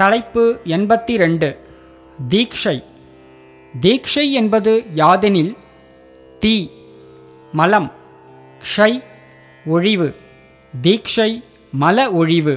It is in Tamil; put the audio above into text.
தலைப்பு எண்பத்தி ரெண்டு தீக்ஷை தீக்ஷை என்பது யாதெனில் தீ மலம் க்ஷை ஒழிவு. தீக்ஷை மல ஒழிவு.